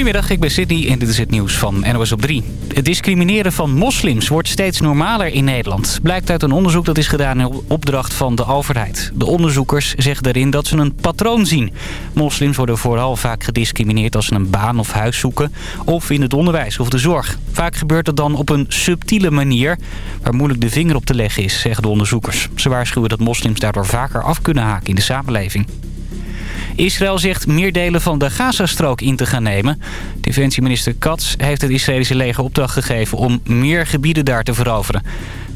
Goedemiddag, ik ben Sydney en dit is het nieuws van NOS op 3. Het discrimineren van moslims wordt steeds normaler in Nederland. Blijkt uit een onderzoek dat is gedaan in opdracht van de overheid. De onderzoekers zeggen daarin dat ze een patroon zien. Moslims worden vooral vaak gediscrimineerd als ze een baan of huis zoeken... of in het onderwijs of de zorg. Vaak gebeurt dat dan op een subtiele manier... waar moeilijk de vinger op te leggen is, zeggen de onderzoekers. Ze waarschuwen dat moslims daardoor vaker af kunnen haken in de samenleving. Israël zegt meer delen van de Gazastrook in te gaan nemen. Defensieminister Katz heeft het Israëlische leger opdracht gegeven om meer gebieden daar te veroveren.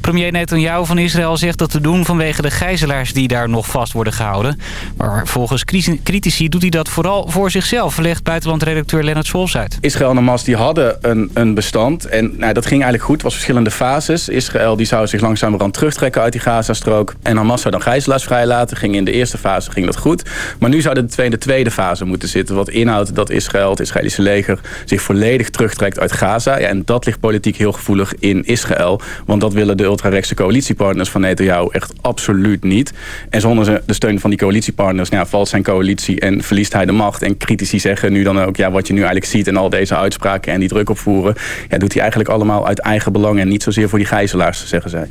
Premier Netanyahu van Israël zegt dat te doen vanwege de gijzelaars die daar nog vast worden gehouden. Maar volgens critici doet hij dat vooral voor zichzelf, legt buitenlandredacteur Leonard Scholz uit. Israël en Hamas die hadden een, een bestand en nou, dat ging eigenlijk goed. Was verschillende fases. Israël die zou zich langzamerhand terugtrekken uit die Gazastrook. En Hamas zou dan gijzelaars vrijlaten. Ging in de eerste fase ging dat goed. Maar nu zou de tweede, tweede fase moeten zitten. Wat inhoudt dat Israël, het Israëlische leger, zich volledig terugtrekt uit Gaza. Ja, en dat ligt politiek heel gevoelig in Israël. Want dat willen de ultrarechtse coalitiepartners van Netanyahu echt absoluut niet. En zonder de steun van die coalitiepartners nou, valt zijn coalitie en verliest hij de macht. En critici zeggen nu dan ook, ja, wat je nu eigenlijk ziet en al deze uitspraken en die druk opvoeren, ja, doet hij eigenlijk allemaal uit eigen belang en niet zozeer voor die gijzelaars, zeggen zij.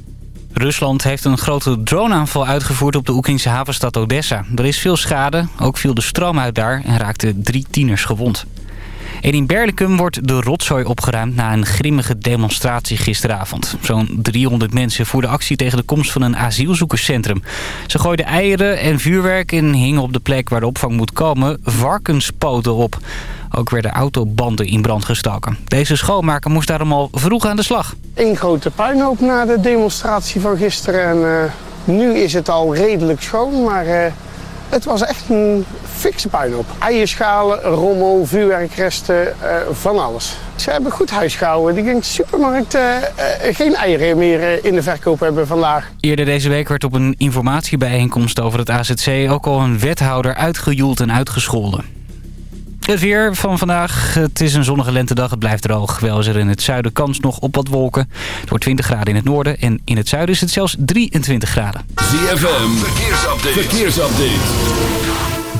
Rusland heeft een grote droneaanval uitgevoerd op de Oekraïnse havenstad Odessa. Er is veel schade, ook viel de stroom uit daar en raakten drie tieners gewond. En in Berlicum wordt de rotzooi opgeruimd na een grimmige demonstratie gisteravond. Zo'n 300 mensen voerden actie tegen de komst van een asielzoekerscentrum. Ze gooiden eieren en vuurwerk en hingen op de plek waar de opvang moet komen varkenspoten op. Ook werden autobanden in brand gestoken. Deze schoonmaker moest daarom al vroeg aan de slag. Eén grote puinhoop na de demonstratie van gisteren. En, uh, nu is het al redelijk schoon, maar uh, het was echt een fikse puinhoop. Eierschalen, rommel, vuurwerkresten, uh, van alles. Ze hebben goed huis gehouden. Ik denk supermarkt uh, geen eieren meer in de verkoop hebben vandaag. Eerder deze week werd op een informatiebijeenkomst over het AZC... ook al een wethouder uitgejoeld en uitgescholden. Het weer van vandaag. Het is een zonnige lentedag. Het blijft droog. Wel is er in het zuiden kans nog op wat wolken. Het wordt 20 graden in het noorden. En in het zuiden is het zelfs 23 graden. ZFM. Verkeersupdate. Verkeersupdate.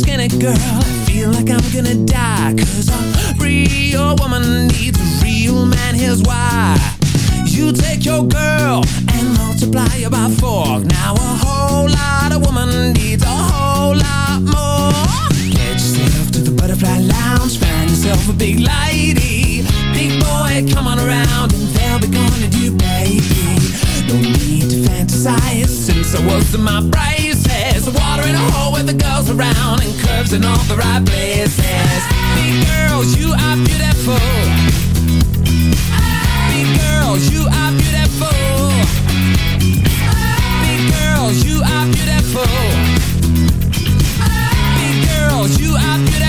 Skinny girl, I feel like I'm gonna die. Cause a real woman needs a real man, here's why. You take your girl and multiply her by four. Now a whole lot of woman needs a whole lot more. Get yourself to the butterfly lounge, find yourself a big lady. Big boy, come on around and they'll be gonna do, baby. No need to fantasize since I was in my braces. Water in a hole with the girls around and curves in all the right places. Big girls, you are beautiful. Big girls, you are beautiful. Big girls, you are beautiful. Big girls, you are beautiful.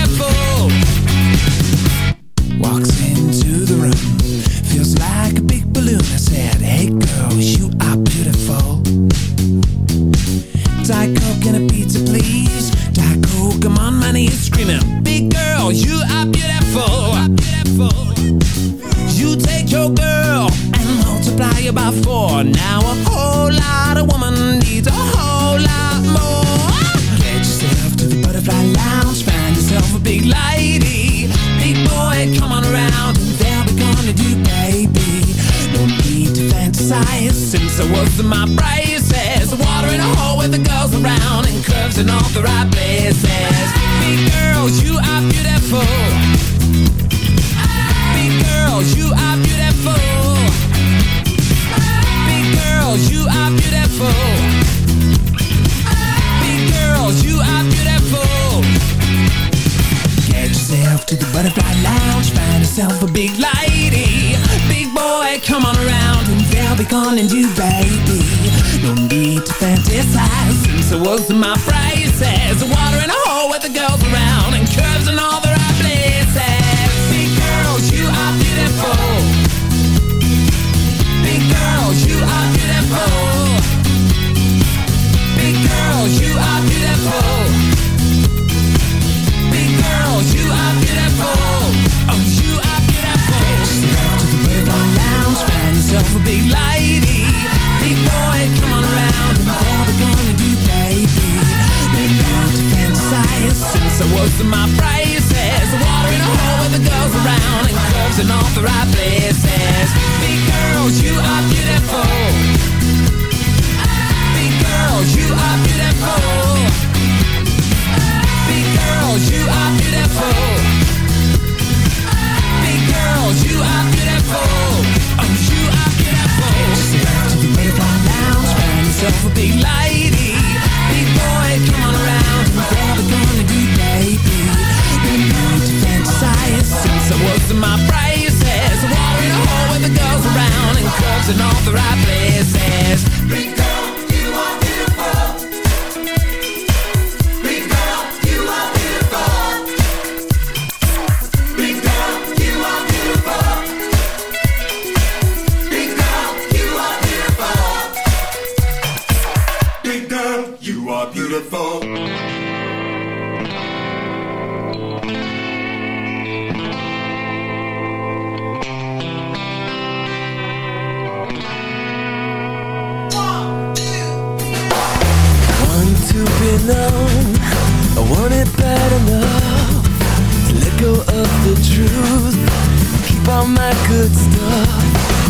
My braces? Water in a hole with the girls around and curves in all the right places. Big girls, you are beautiful. Big girls, you are beautiful. Big girls, you are beautiful. Big girls, you are beautiful. Get yourself to the butterfly lounge, find yourself a big lady. Be calling you baby. No need to fantasize. So what's my phrases? Water in a hole with the girls around and curves in all the right places. Big girls, you are beautiful. Big girls, you are beautiful. Big girls, you are beautiful. Big girls, you are beautiful. Find big lady. Big boy, come on around, all we're gonna do, baby. No need to fantasize. So what's my prices? Water in a hole with the girls around, and curves in all the right places. Big girls, you are beautiful. Big girls, you are beautiful. Big girls, you are beautiful. Big girls, you are beautiful. Yourself a big lady. Big boy, come on around, and what we gonna do, baby? No need to fantasize. So what's my prices? Water in a hole with the girls around, and curves in all the right places. Big girl, let of the truth. Keep all my good stuff.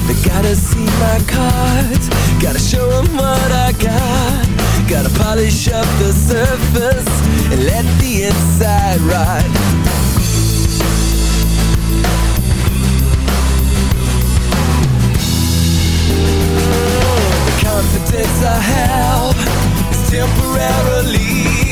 They gotta see my cards. Gotta show 'em what I got. Gotta polish up the surface and let the inside ride. The confidence I have is temporarily.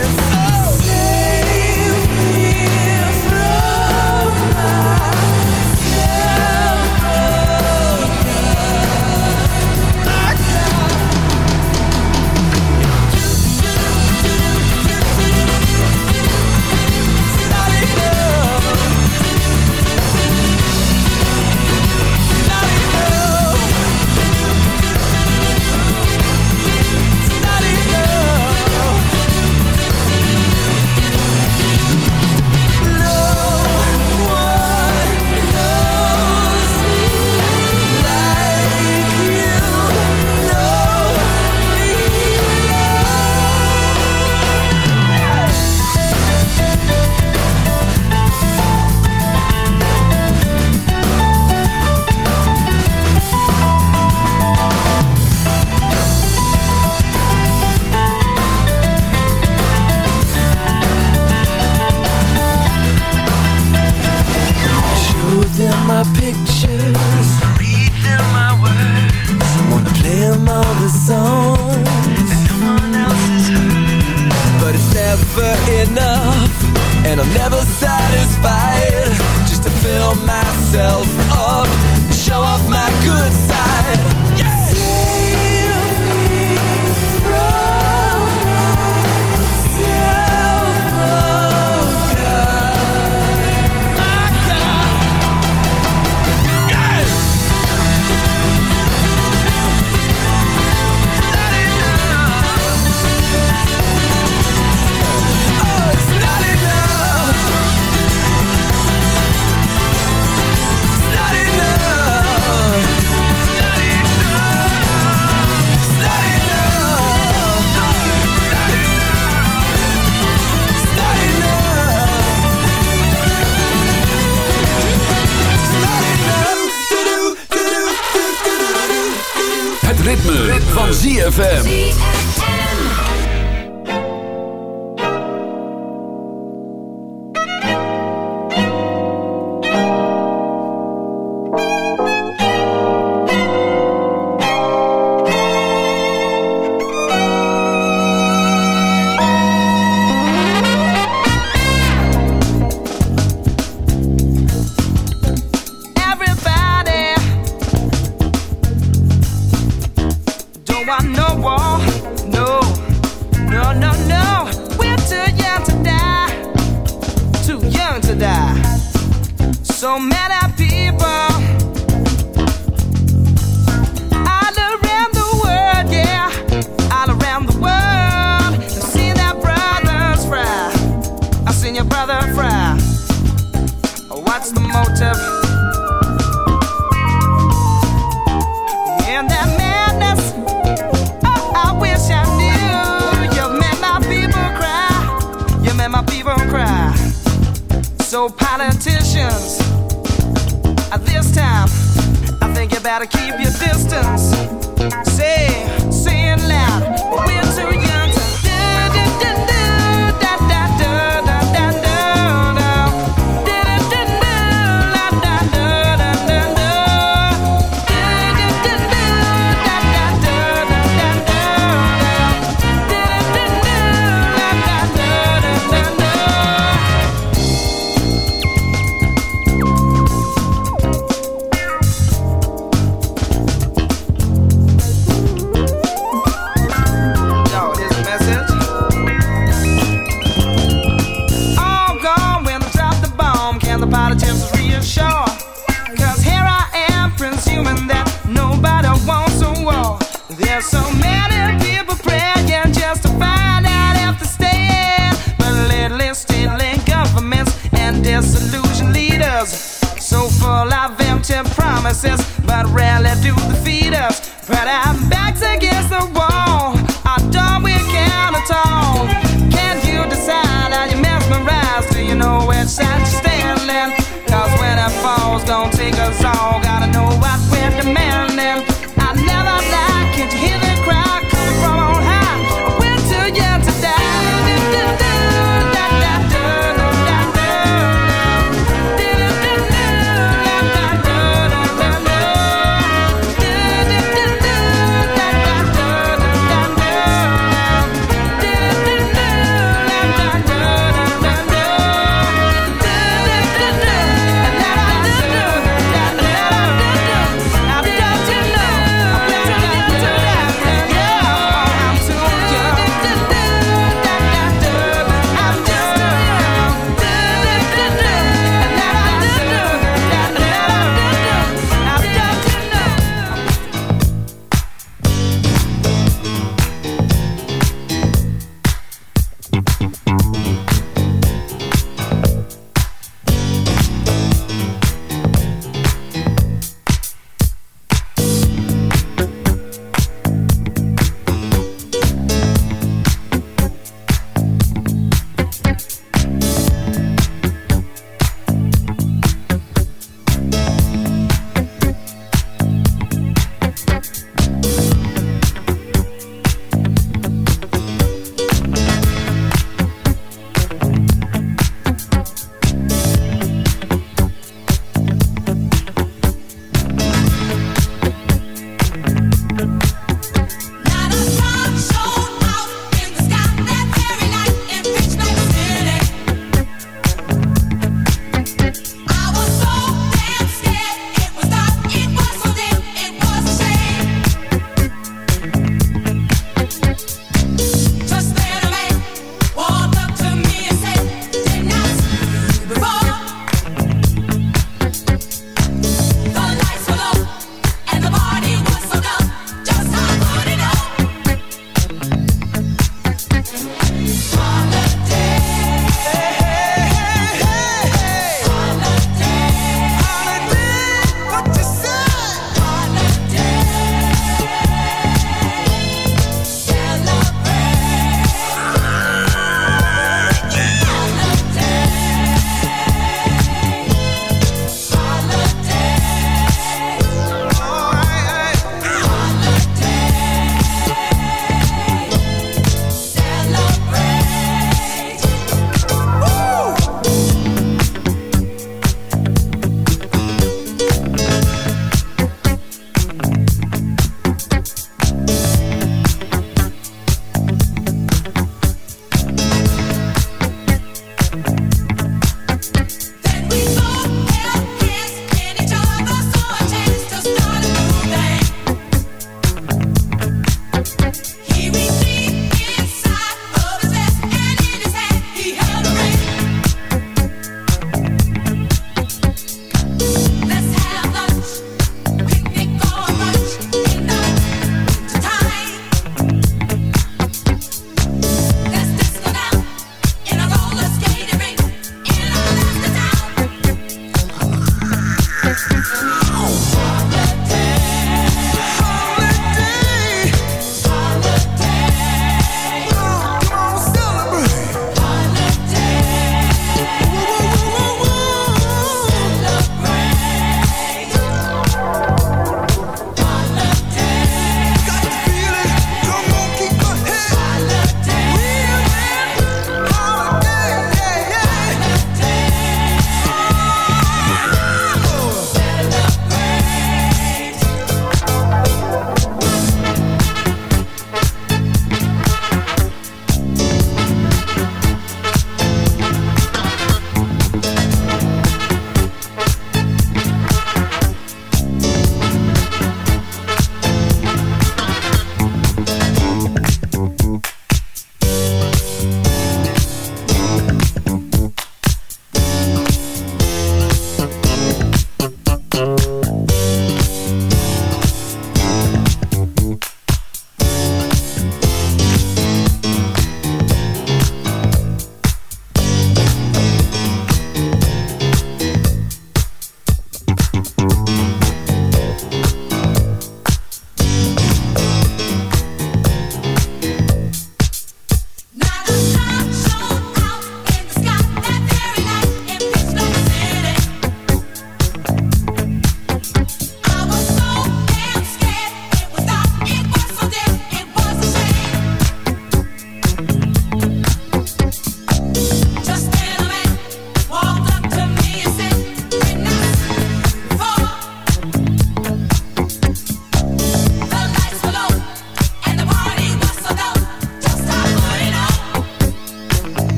Songs that no one else has heard. But it's never enough, and I'm never satisfied. Just to fill myself up, ZFM. What's the motive? That madness, I wish I knew. You made my people cry. You made my people cry. So, politicians, at this time, I think you better keep your distance. Say, say it loud. We're too young.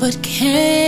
But can't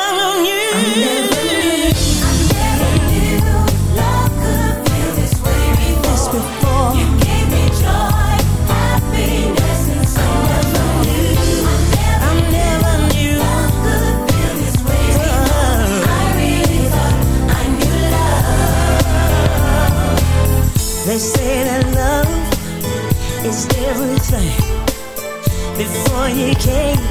before you came